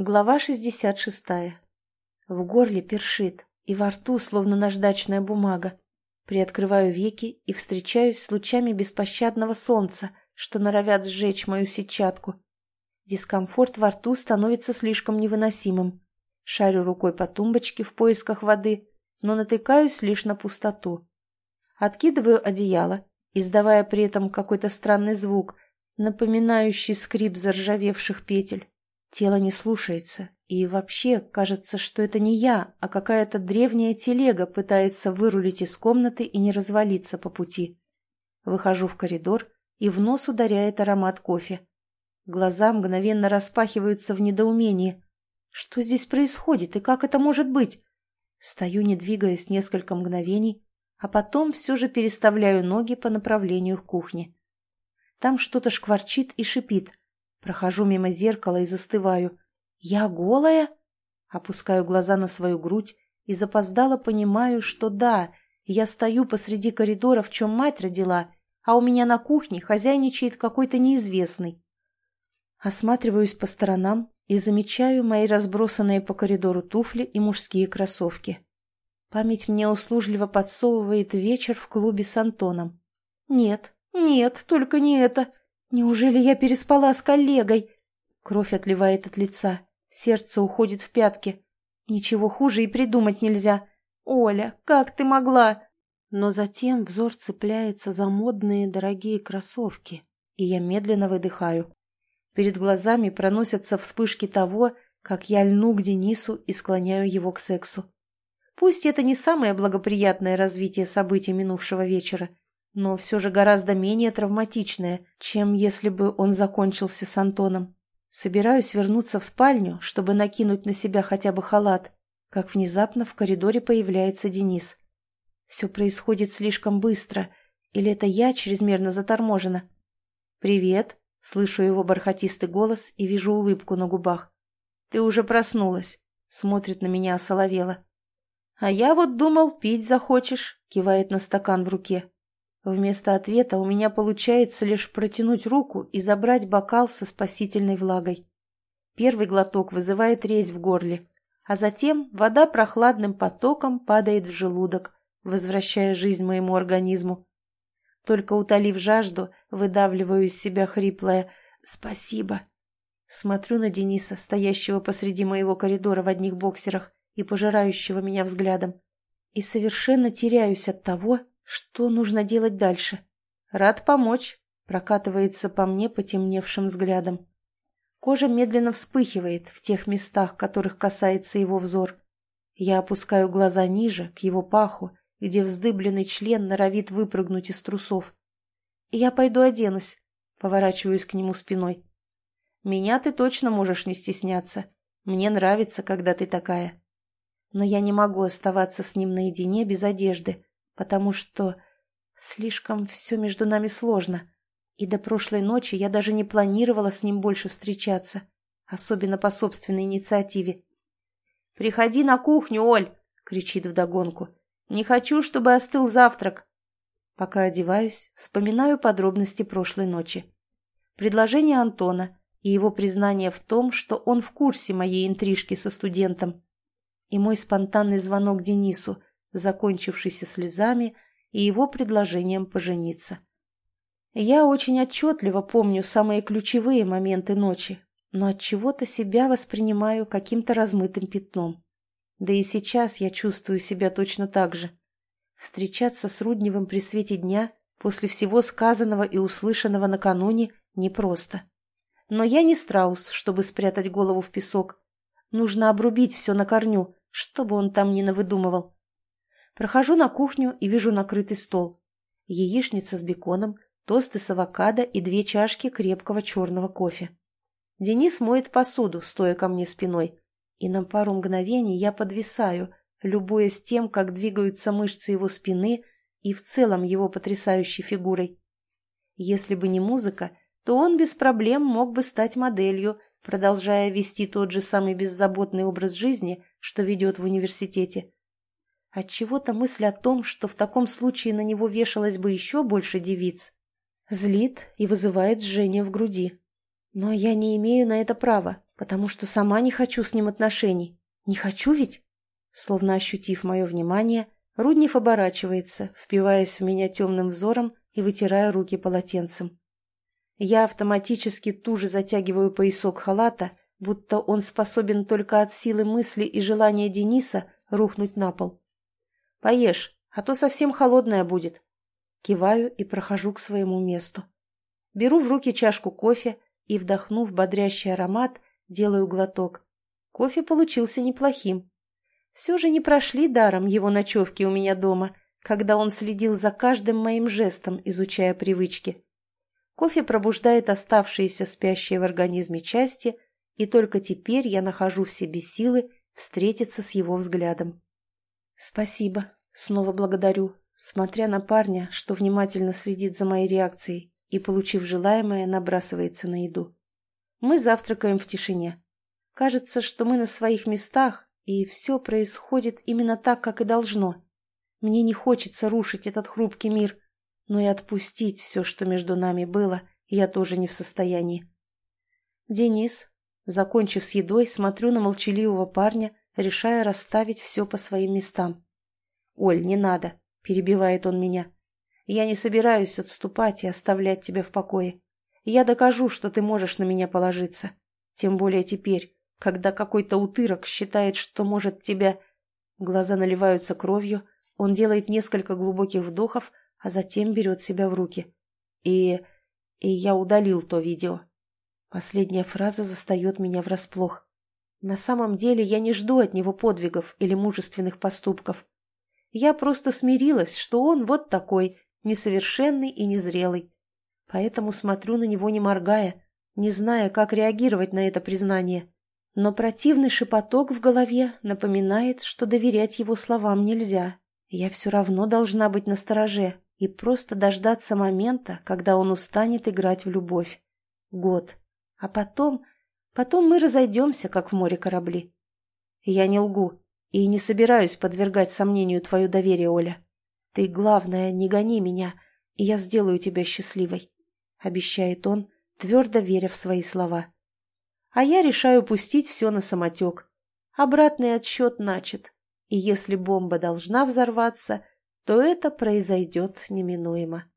Глава 66. В горле першит, и во рту словно наждачная бумага. Приоткрываю веки и встречаюсь с лучами беспощадного солнца, что норовят сжечь мою сетчатку. Дискомфорт во рту становится слишком невыносимым. Шарю рукой по тумбочке в поисках воды, но натыкаюсь лишь на пустоту. Откидываю одеяло, издавая при этом какой-то странный звук, напоминающий скрип заржавевших петель. Тело не слушается, и вообще кажется, что это не я, а какая-то древняя телега пытается вырулить из комнаты и не развалиться по пути. Выхожу в коридор, и в нос ударяет аромат кофе. Глаза мгновенно распахиваются в недоумении. Что здесь происходит и как это может быть? Стою, не двигаясь несколько мгновений, а потом все же переставляю ноги по направлению к кухне. Там что-то шкварчит и шипит. Прохожу мимо зеркала и застываю. «Я голая?» Опускаю глаза на свою грудь и запоздало понимаю, что да, я стою посреди коридора, в чем мать родила, а у меня на кухне хозяйничает какой-то неизвестный. Осматриваюсь по сторонам и замечаю мои разбросанные по коридору туфли и мужские кроссовки. Память мне услужливо подсовывает вечер в клубе с Антоном. «Нет, нет, только не это!» Неужели я переспала с коллегой? Кровь отливает от лица, сердце уходит в пятки. Ничего хуже и придумать нельзя. Оля, как ты могла? Но затем взор цепляется за модные дорогие кроссовки, и я медленно выдыхаю. Перед глазами проносятся вспышки того, как я льну к Денису и склоняю его к сексу. Пусть это не самое благоприятное развитие событий минувшего вечера, но все же гораздо менее травматичное, чем если бы он закончился с Антоном. Собираюсь вернуться в спальню, чтобы накинуть на себя хотя бы халат, как внезапно в коридоре появляется Денис. Все происходит слишком быстро, или это я чрезмерно заторможена? «Привет», — слышу его бархатистый голос и вижу улыбку на губах. «Ты уже проснулась», — смотрит на меня осоловело. «А я вот думал, пить захочешь», — кивает на стакан в руке. Вместо ответа у меня получается лишь протянуть руку и забрать бокал со спасительной влагой. Первый глоток вызывает резь в горле, а затем вода прохладным потоком падает в желудок, возвращая жизнь моему организму. Только утолив жажду, выдавливаю из себя хриплое «Спасибо». Смотрю на Дениса, стоящего посреди моего коридора в одних боксерах и пожирающего меня взглядом, и совершенно теряюсь от того, что нужно делать дальше? Рад помочь, прокатывается по мне потемневшим взглядом. Кожа медленно вспыхивает в тех местах, которых касается его взор. Я опускаю глаза ниже, к его паху, где вздыбленный член норовит выпрыгнуть из трусов. «Я пойду оденусь», — поворачиваюсь к нему спиной. «Меня ты точно можешь не стесняться. Мне нравится, когда ты такая». Но я не могу оставаться с ним наедине без одежды, потому что слишком все между нами сложно, и до прошлой ночи я даже не планировала с ним больше встречаться, особенно по собственной инициативе. «Приходи на кухню, Оль!» — кричит вдогонку. «Не хочу, чтобы остыл завтрак!» Пока одеваюсь, вспоминаю подробности прошлой ночи. Предложение Антона и его признание в том, что он в курсе моей интрижки со студентом. И мой спонтанный звонок Денису, закончившийся слезами и его предложением пожениться. Я очень отчетливо помню самые ключевые моменты ночи, но от чего-то себя воспринимаю каким-то размытым пятном. Да и сейчас я чувствую себя точно так же. Встречаться с Рудневым при свете дня после всего сказанного и услышанного накануне непросто. Но я не страус, чтобы спрятать голову в песок. Нужно обрубить все на корню, чтобы он там не навыдумывал. Прохожу на кухню и вижу накрытый стол. Яичница с беконом, тосты с авокадо и две чашки крепкого черного кофе. Денис моет посуду, стоя ко мне спиной. И на пару мгновений я подвисаю, любуясь тем, как двигаются мышцы его спины и в целом его потрясающей фигурой. Если бы не музыка, то он без проблем мог бы стать моделью, продолжая вести тот же самый беззаботный образ жизни, что ведет в университете. Отчего-то мысль о том, что в таком случае на него вешалось бы еще больше девиц, злит и вызывает жжение в груди. Но я не имею на это права, Потому что сама не хочу с ним отношений. Не хочу ведь? Словно ощутив мое внимание, Руднев оборачивается, впиваясь в меня темным взором и вытирая руки полотенцем. Я автоматически туже затягиваю поясок халата, будто он способен только от силы мысли и желания Дениса рухнуть на пол. «Поешь, а то совсем холодная будет». Киваю и прохожу к своему месту. Беру в руки чашку кофе и, вдохнув бодрящий аромат, делаю глоток. Кофе получился неплохим. Все же не прошли даром его ночевки у меня дома, когда он следил за каждым моим жестом, изучая привычки. Кофе пробуждает оставшиеся спящие в организме части, и только теперь я нахожу в себе силы встретиться с его взглядом. «Спасибо», — снова благодарю, смотря на парня, что внимательно следит за моей реакцией и, получив желаемое, набрасывается на еду. Мы завтракаем в тишине. Кажется, что мы на своих местах, и все происходит именно так, как и должно. Мне не хочется рушить этот хрупкий мир, но и отпустить все, что между нами было, я тоже не в состоянии. Денис, закончив с едой, смотрю на молчаливого парня, решая расставить все по своим местам. «Оль, не надо», — перебивает он меня. «Я не собираюсь отступать и оставлять тебя в покое. Я докажу, что ты можешь на меня положиться. Тем более теперь, когда какой-то утырок считает, что может тебя...» Глаза наливаются кровью, он делает несколько глубоких вдохов, а затем берет себя в руки. И... и я удалил то видео. Последняя фраза застает меня врасплох. На самом деле я не жду от него подвигов или мужественных поступков. Я просто смирилась, что он вот такой, несовершенный и незрелый. Поэтому смотрю на него не моргая, не зная, как реагировать на это признание. Но противный шепоток в голове напоминает, что доверять его словам нельзя. Я все равно должна быть настороже и просто дождаться момента, когда он устанет играть в любовь. Год. А потом Потом мы разойдемся, как в море корабли. Я не лгу и не собираюсь подвергать сомнению твое доверие, Оля. Ты, главное, не гони меня, и я сделаю тебя счастливой, — обещает он, твердо веря в свои слова. А я решаю пустить все на самотек. Обратный отсчет начат, и если бомба должна взорваться, то это произойдет неминуемо.